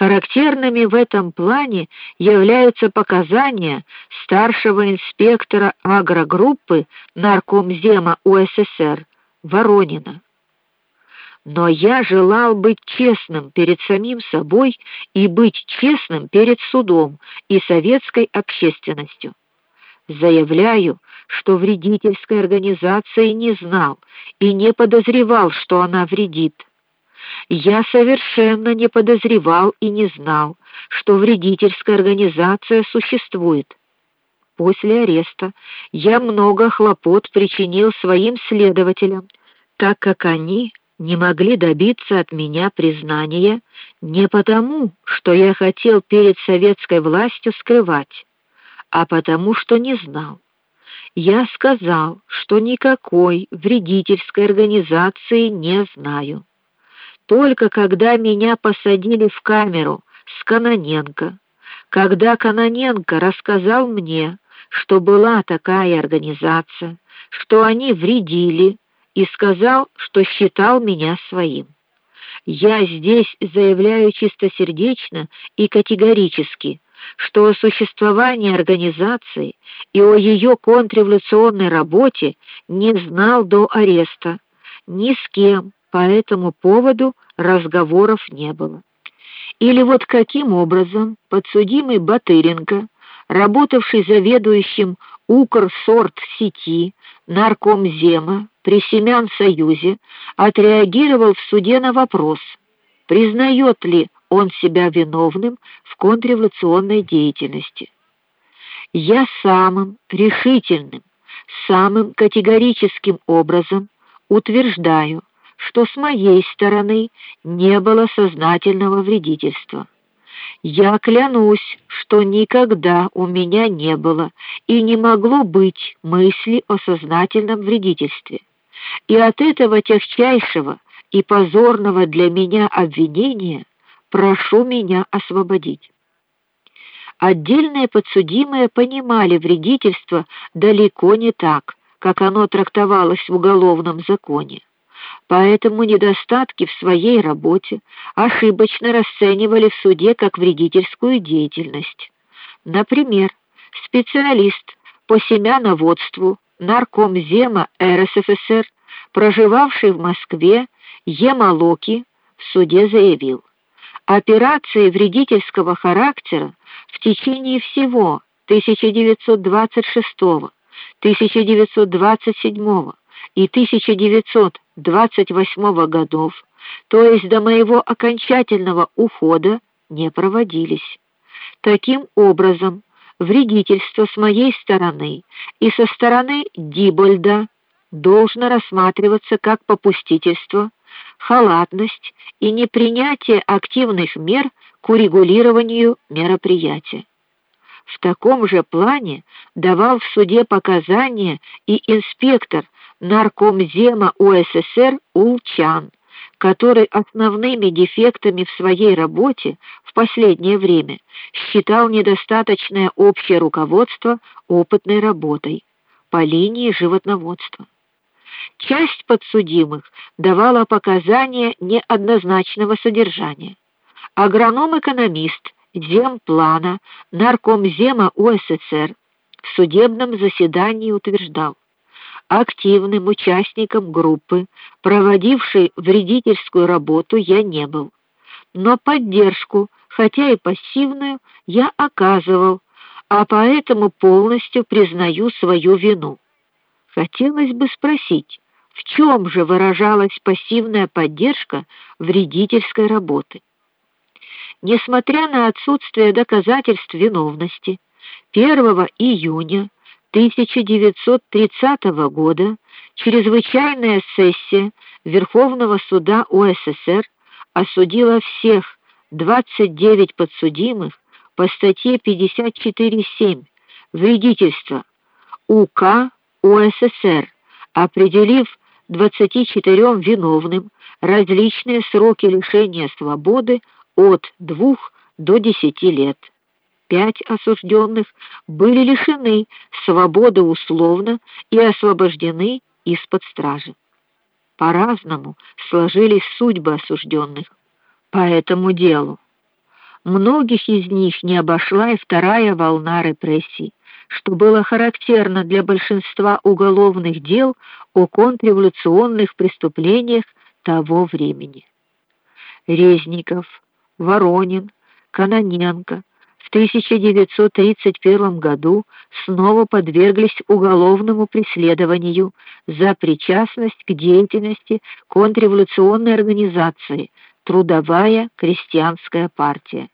Характерными в этом плане являются показания старшего инспектора агрогруппы Наркомзема УССР Воронина. Но я желал быть честным перед самим собой и быть честным перед судом и советской общественностью. Заявляю, что вредительской организации не знал и не подозревал, что она вредит. Я совершенно не подозревал и не знал, что вредительская организация существует. После ареста я много хлопот причинил своим следователям, так как они не могли добиться от меня признания не потому, что я хотел перед советской властью скрывать, а потому что не знал. Я сказал, что никакой вредительской организации не знаю. Только когда меня посадили в камеру с Каноненко, когда Каноненко рассказал мне, что была такая организация, что они вредили, и сказал, что считал меня своим. Я здесь заявляю чистосердечно и категорически, что о существовании организации и о ее контрреволюционной работе не знал до ареста ни с кем, по этому поводу разговоров не было. Или вот каким образом подсудимый Батыренко, работавший заведующим Укрсорт сети наркомзема при Семян Союзе, отреагировал в суде на вопрос: признает ли он себя виновным в контрреволюционной деятельности. Я самым решительным, самым категорическим образом утверждаю, что с моей стороны не было сознательного вредительства. Я клянусь, что никогда у меня не было и не могло быть мысли о сознательном вредительстве. И от этого техчайшего и позорного для меня обвинения прошу меня освободить. Отдельные подсудимые понимали вредительство далеко не так, как оно трактовалось в уголовном законе. Поэтому недостатки в своей работе ошибочно расценивали в суде как вредительскую деятельность. Например, специалист по семяноводству наркомзема РСФСР, проживавший в Москве, Емалоки, в суде заявил: операции вредительского характера в течение всего 1926, 1927 и 1928 годов, то есть до моего окончательного ухода, не проводились. Таким образом, вредительство с моей стороны и со стороны Дибольда должно рассматриваться как попустительство, халатность и непринятие активных мер к урегулированию мероприятия. В таком же плане давал в суде показания и инспектор наркомзема УССР Улчан, который основными дефектами в своей работе в последнее время считал недостаточное общее руководство опытной работой по линии животноводства. Часть подсудимых давала показания неоднозначного содержания. Агроном-экономист земплана наркомзема УССР в судебном заседании утверждал: активным участником группы, проводившей вредительскую работу, я не был. Но поддержку, хотя и пассивную, я оказывал, а поэтому полностью признаю свою вину. Хотелось бы спросить, в чем же выражалась пассивная поддержка вредительской работы? Несмотря на отсутствие доказательств виновности, 1 июня 1930 года чрезвычайная сессия Верховного суда УССР осудила всех 29 подсудимых по статье 54.7 вредительство УК УССР, определив 24 виновным различные сроки лишения свободы от 2 до 10 лет пять осужденных были лишены свободы условно и освобождены из-под стражи. По-разному сложились судьбы осужденных по этому делу. Многих из них не обошла и вторая волна репрессий, что было характерно для большинства уголовных дел о контрреволюционных преступлениях того времени. Резников, Воронин, Каноненко в 1931 году снова подверглись уголовному преследованию за причастность к деятельности контрреволюционной организации Трудовая крестьянская партия.